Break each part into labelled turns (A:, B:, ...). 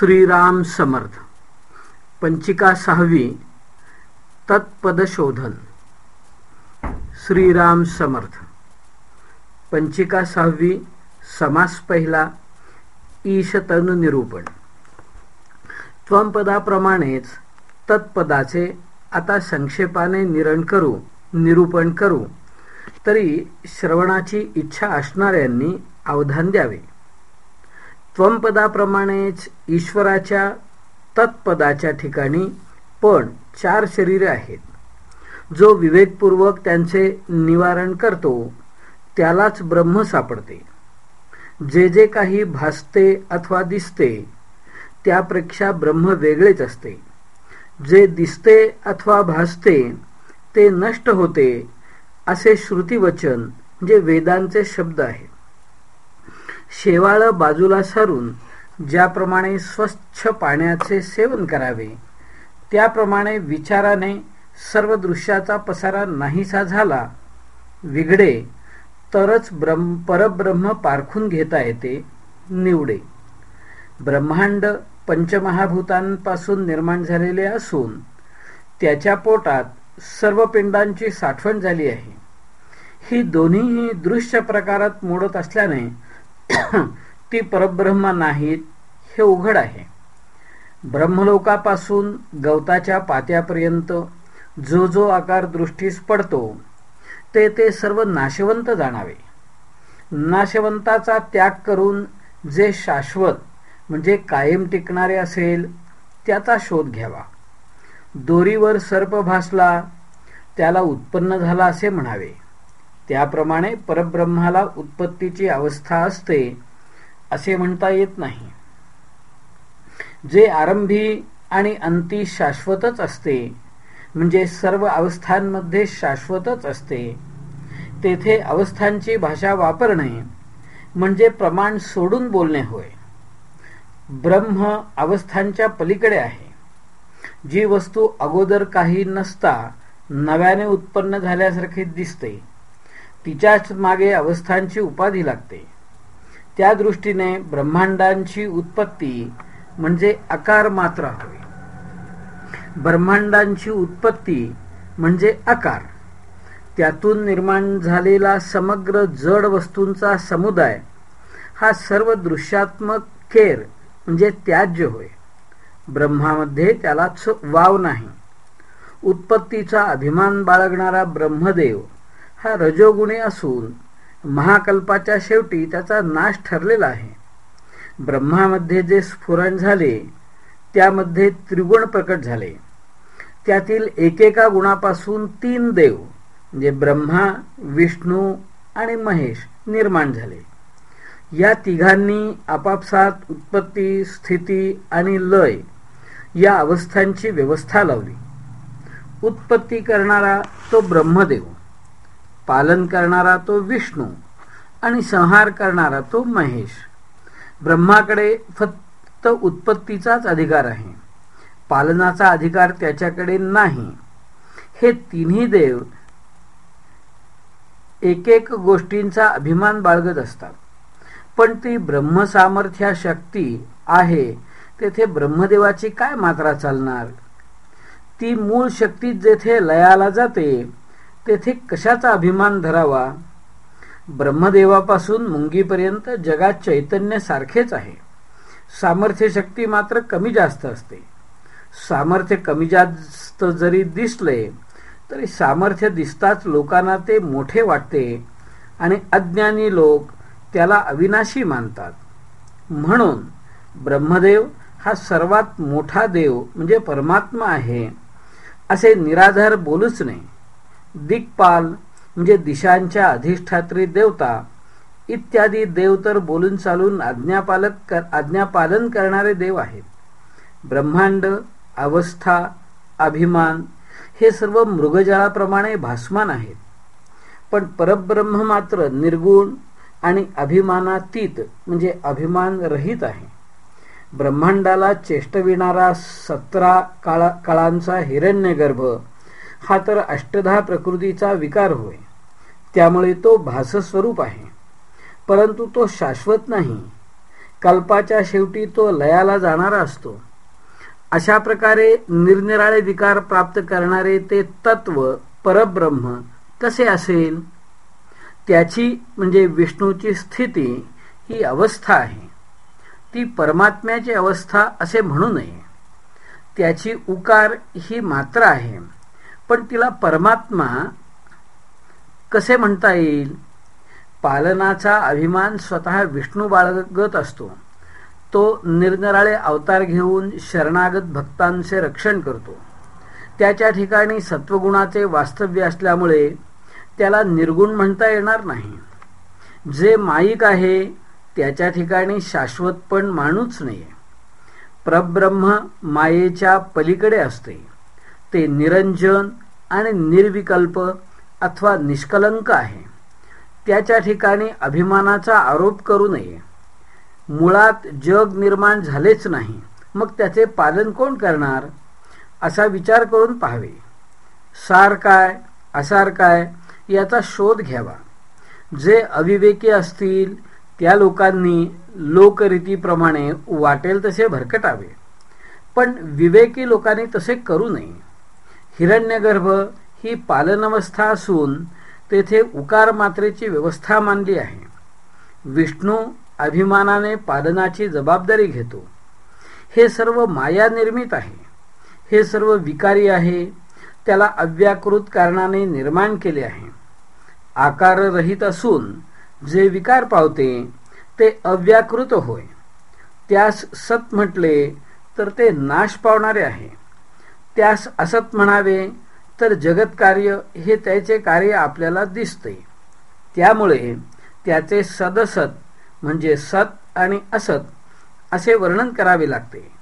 A: श्रीराम समर्थ. पंचिका सहावी तत्पदशोधन. श्रीराम समर्थ. पंचिका सहावी समास पहिला ईशतन निरूपण. त्वंपदाप्रमाणेच तत्पदाचे आता संक्षेपाने निरण करू निरूपण करू. तरी श्रवणाची इच्छा असणाऱ्यांनी अवधान द्यावे. त्वंपदाप्रमाणेच ईश्वराच्या तत्पदाच्या ठिकाणी पण चार शरीरे आहेत. जो विवेकपूर्वक त्यांचे निवारण करतो त्यालाच ब्रह्म सापडते. जे जे काही भासते अथवा दिसते त्यापेक्षा ब्रह्म वेगळेच असते. जे दिसते अथवा भासते ते नष्ट होते असे श्रुतीवचन जे म्हणजे वेदांचे शब्द आहेत. शेवाळं बाजूला सारून ज्याप्रमाणे स्वच्छ पाण्याचे सेवन करावे त्याप्रमाणे विचाराने सर्व दृश्याचा पसारा नाहीसा झाला विघडे तरच ब्रह्म परब्रह्म पारखून घेता येते निवडे. ब्रह्मांड पंचमहाभूतांपासून निर्माण झालेले असून त्याच्या पोटात सर्व पिंडांची साठवण झाली आहे. ही दोन्हीही दृश्य प्रकारात मोडत असल्याने ती परब्रह्म नाहीत हे उघड आहे. ब्रह्मलोकापासून गवताच्या पात्यापर्यंत जो जो आकार दृष्टीस पडतो ते ते सर्व नाशवंत जाणावे. नाशवंताचा त्याग करून जे शाश्वत म्हणजे कायम टिकणारे असेल त्याचा शोध घ्यावा. दोरीवर सर्प भासला त्याला उत्पन्न झाला असे म्हणावे. त्याप्रमाणे परब्रह्माला उत्पत्तीची अवस्था असते असे म्हणता येत नाही. जे आरंभी आणि अंती शाश्वतच असते म्हणजे सर्व अवस्थांमध्ये शाश्वतच असते तेथे अवस्थांची भाषा वापरणे म्हणजे प्रमाण सोडून बोलणे होय. ब्रह्म अवस्थांच्या पलीकडे आहे. जी वस्तू अगोदर काही नसता नव्याने उत्पन्न झाल्यासारखे दिसते. तिच्याच मागे अवस्थांची उपाधी लागते. त्या दृष्टीने ब्रह्मांडांची उत्पत्ती म्हणजे आकार मात्र होय ब्रह्मांडांची उत्पत्ती म्हणजे आकार त्यातून निर्माण झालेला समग्र जड वस्तूंचा समुदाय हा सर्व दृश्यात्मक केर म्हणजे त्याज्य होय. ब्रह्मामध्ये त्यालाच वाव नाही. उत्पत्तीचा अभिमान बाळगणारा ब्रह्मदेव हा रजोगुणी असून महाकल्पाच्या शेवटी त्याचा नाश ठरलेला आहे. ब्रह्मामध्ये जे स्फुरण झाले त्यामध्ये त्रिगुण प्रकट झाले. त्यातील एकेका गुणापासून तीन देव म्हणजे ब्रह्मा विष्णू आणि महेश निर्माण झाले. या तिघांनी आपापसात उत्पत्ती स्थिती आणि लय या अवस्थांची व्यवस्था लावली. उत्पत्ती करणारा तो ब्रह्मदेव. पालन करणारा तो विष्णू आणि संहार करणारा तो महेश. ब्रह्माकडे फक्त उत्पत्तीचाच अधिकार आहे. पालनाचा अधिकार त्याच्याकडे नाही. हे तिन्ही देव एक एक गोष्टींचा अभिमान बाळगत असतात. पण ती ब्रह्मसामर्थ्या शक्ती आहे तेथे ब्रह्मदेवाची काय मात्रा चालणार? ती मूळ शक्ती जेथे लयाला जाते तेथे कशाचा अभिमान धरावा? ब्रह्मदेवापासून मुंगीपर्यंत जगात चैतन्य सारखेच आहे. सामर्थ्य शक्ती मात्र कमी जास्त असते. सामर्थ्य कमी जास्त जरी दिसले तरी सामर्थ्य दिसताच लोकांना ते मोठे वाटते आणि अज्ञानी लोक त्याला अविनाशी मानतात. म्हणून ब्रह्मदेव हा सर्वात मोठा देव म्हणजे परमात्मा आहे असे निराधार बोलूच नाही दिक्पाल म्हणजे दिशांच्या अधिष्ठात्री देवता इत्यादी देव तर बोलून चालून आज्ञापालक कर आज्ञापालन करणारे देव आहेत. ब्रह्मांड अवस्था अभिमान हे सर्व मृगजळाप्रमाणे भासमान आहेत. पण परब्रह्म मात्र निर्गुण आणि अभिमानातीत म्हणजे अभिमान रहित आहे. ब्रह्मांडाला चेष्टविणारा सतरा काळा काळांचा हिरण्यगर्भ हा तर अष्टधा प्रकृतीचा विकार होय. त्यामुळे तो भासस्वरूप आहे. परंतु तो शाश्वत नाही. कल्पाच्या शेवटी तो लयाला जाणारा असतो. अशा प्रकारे निरनिराळे विकार प्राप्त करणारे ते तत्व परब्रह्म कसे असेल त्याची म्हणजे विष्णूची स्थिती ही अवस्था आहे. ती परमात्म्याची अवस्था असे म्हणू नये. त्याची उकार ही मात्र आहे. पण तिला परमात्मा कसे म्हणता येईल? पालनाचा अभिमान स्वतः विष्णू बाळगत असतो. तो निरनिराळे अवतार घेऊन शरणागत भक्तांचे रक्षण करतो. त्याच्या ठिकाणी सत्वगुणाचे वास्तव्य असल्यामुळे त्याला निर्गुण म्हणता येणार नाही. जे माईक आहे त्याच्या ठिकाणी शाश्वतपण माणूच नये प्रब्रह्म मायेच्या पलीकडे असते. ते निरंजन आणि निर्विकल्प अथवा निष्कलंक आहे. त्याच्या ठिकाणी अभिमानाचा आरोप करू नये. मुळात जग निर्माण झालेच नाही मग त्याचे पालन कोण करणार? असा विचार करून पाहावे. सार काय असार काय याचा शोध घ्यावा. जे अविवेकी असतील त्या लोकांनी लोकरीतीप्रमाणे वाटेल तसे भरकटावे. पण विवेकी लोकांनी तसे करू नये. हिरण्यगर्भ ही पालनवस्था असून तेथे उकार मात्रेची व्यवस्था मानली आहे. विष्णू अभिमानाने पालनाची जबाबदारी घेतो. हे सर्व माया निर्मित आहे. हे सर्व विकारी आहे. त्याला अव्याकृत कारणाने निर्माण केले आहे. आकाररहित असून जे विकार पावते ते अव्याकृत होय. त्यास सत म्हटले तर ते नाश पावणारे आहे. त्यास असत म्हणावे तर जगत कार्य हे त्याचे कार्य आपल्याला दिसते. त्यामुळे त्याचे सदसत म्हणजे सत आणि असत असे वर्णन करावे लागते.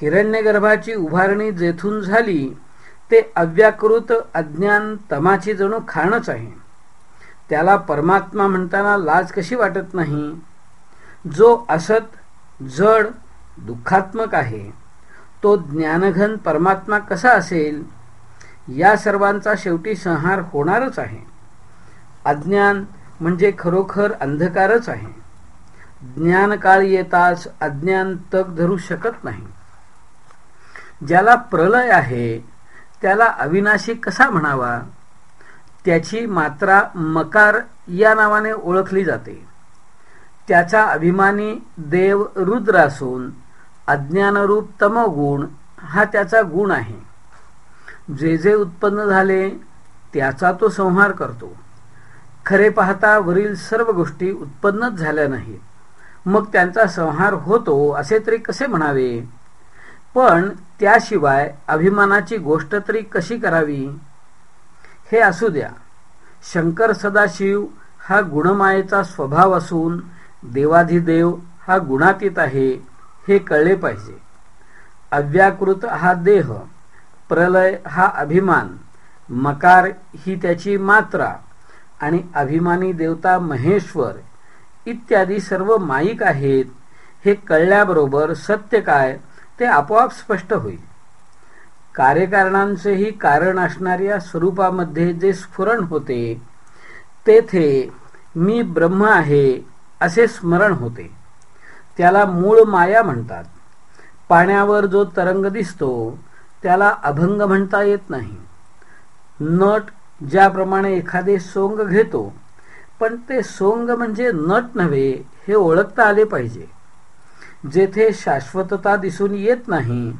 A: हिरण्यगर्भाची उभारणी जेथून झाली ते अव्याकृत अज्ञान तमाची जणू खाणच आहे. त्याला परमात्मा म्हणताना लाज कशी वाटत नाही? जो असत जड दुःखात्मक आहे. तो ज्ञानघन परमात्मा कसा असेल या सर्वांचा शेवटी संहार होणारच आहे. अज्ञान म्हणजे खरोखर अंधकारच आहे. ज्ञानकाळ येताच अज्ञान तग धरू शकत नाही. ज्याला प्रलय आहे त्याला अविनाशी कसा म्हणावा? त्याची मात्रा मकार या नावाने ओळखली जाते. त्याचा अभिमानी देव रुद्र असून अज्ञानरूप तमगुण हा त्याचा गुण आहे. जे जे उत्पन्न झाले त्याचा तो संहार करतो. खरे पाहता वरील सर्व गोष्टी उत्पन्नच झाल्या नाहीत. मग त्यांचा संहार होतो असे तरी कसे म्हणावे? पण त्याशिवाय अभिमानाची गोष्ट तरी कशी करावी? हे असू द्या. शंकर सदाशिव हा गुणमायेचा स्वभाव असून देवाधिदेव हा गुणातीत आहे. हे कळले पाहिजे. अव्याकृत हा देह प्रलय हा अभिमान मकार ही त्याची मात्रा आणि अभिमानी देवता महेश्वर इत्यादी सर्व माईक आहेत हे कळल्याबरोबर सत्य काय ते आपोआप स्पष्ट होईल. कार्यकारणांचेही कारण असणाऱ्या स्वरूपामध्ये जे स्फुरण होते तेथे मी ब्रह्म आहे असे स्मरण होते. त्याला मूळ माया म्हणतात. पाण्यावर जो तरंग दिसतो त्याला अभंग म्हणता येत नाही. नट ज्याप्रमाणे एखादे सोंग घेतो पण ते सोंग म्हणजे नट नव्हे हे ओळखता आले पाहिजे. जेथे शाश्वतता दिसून येत नाही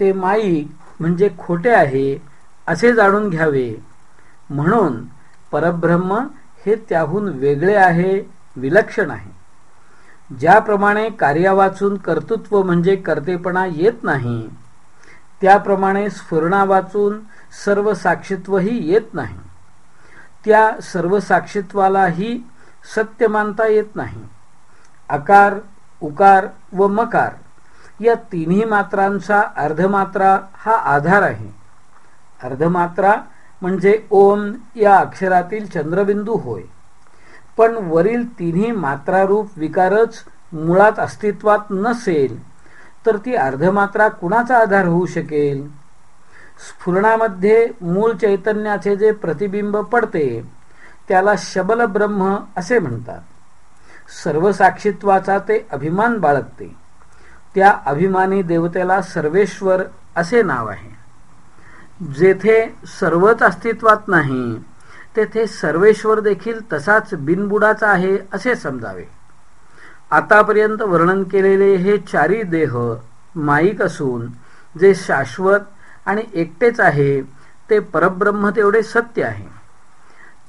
A: ते माईक म्हणजे खोटे आहे असे जाणून घ्यावे. म्हणून परब्रह्म हे त्याहून वेगळे आहे विलक्षण आहे. ज्याप्रमाणे कार्यावाचून कर्तृत्व म्हणजे कर्तेपणा येत नाही त्याप्रमाणे स्फुरणा वाचून सर्व साक्षित्वही येत नाही. त्या सर्व साक्षित्वालाही सत्य मानता येत नाही. आकार उकार व मकार या तिन्ही मात्रांचा अर्धमात्रा हा आधार आहे. अर्धमात्रा म्हणजे ओम या अक्षरातील चंद्रबिंदू होय. पण वरील तिन्ही मात्रारूप विकारच मुळात अस्तित्वात नसेल तर ती अर्धमात्रा कुणाचा आधार होऊ शकेल? स्फुरणामध्ये मूळ चैतन्याचे जे प्रतिबिंब पडते त्याला शबल ब्रह्म असे म्हणतात. सर्वसाक्षित्वाचा ते अभिमान बाळगते. त्या अभिमानी देवतेला सर्वेश्वर असे नाव आहे. जेथे सर्वच अस्तित्वात नाही तेथे सर्वेश्वर देखील तसाच बिनबुडाचा आहे असे समजावे. आतापर्यंत वर्णन केलेले हे चारी देह माईक असून जे शाश्वत आणि एकटेच आहे ते परब्रह्म तेवढे सत्य आहे.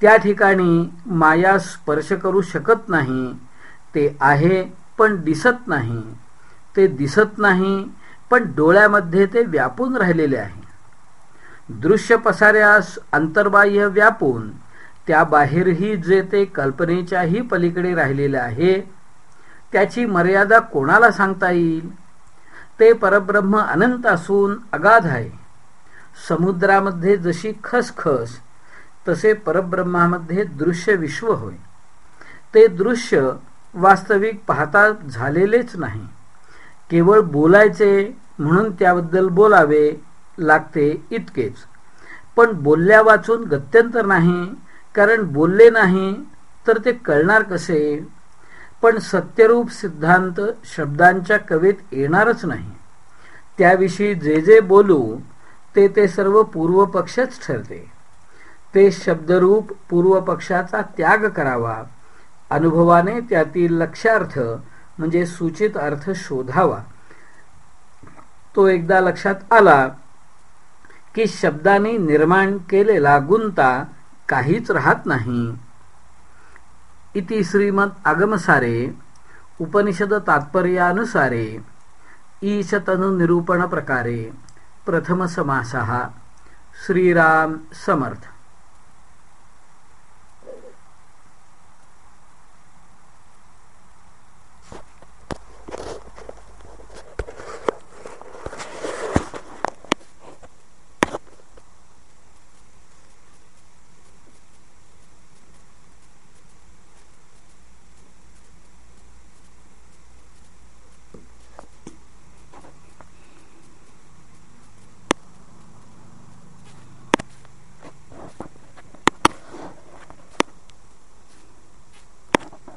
A: त्या ठिकाणी माया स्पर्श करू शकत नाही ते आहे पण दिसत नाही. ते दिसत नाही पण डोळ्यामध्ये ते व्यापून राहिलेले आहे. दृश्य पसाऱ्यास अंतर्बाह्य व्यापून त्या बाहेरही जे ते कल्पनेच्याही पलीकडे राहिलेले आहे त्याची मर्यादा कोणाला सांगता येईल? ते परब्रह्म अनंत असून अगाध आहे. समुद्रामध्ये जशी खसखस तसे परब्रह्मामध्ये दृश्य विश्व होय. ते दृश्य वास्तविक पाहता झालेलेच नाही. केवळ बोलायचे म्हणून त्याबद्दल बोलावे लागते इतकेच. पण बोलल्या वाचून गत्यंतर नाही कारण बोलले नाही तर ते कळणार कसे? पण सत्यरूप सिद्धांत शब्दांच्या कवेत येणारच नाही. त्याविषयी जे जे बोलू ते ते सर्व पूर्वपक्षच ठरते. ते शब्दरूप पूर्वपक्षाचा त्याग करावा. अनुभवाने त्यातील लक्षार्थ म्हणजे सूचित अर्थ शोधावा. तो एकदा लक्षात आला की शब्दाने निर्माण केलेला गुंता काहीच राहत नाही. इति श्रीमद आगमसारे उपनिषद तात्पर्यानुसारे ईशतनु निरूपण प्रकारे प्रथम समासः श्रीराम समर्थ।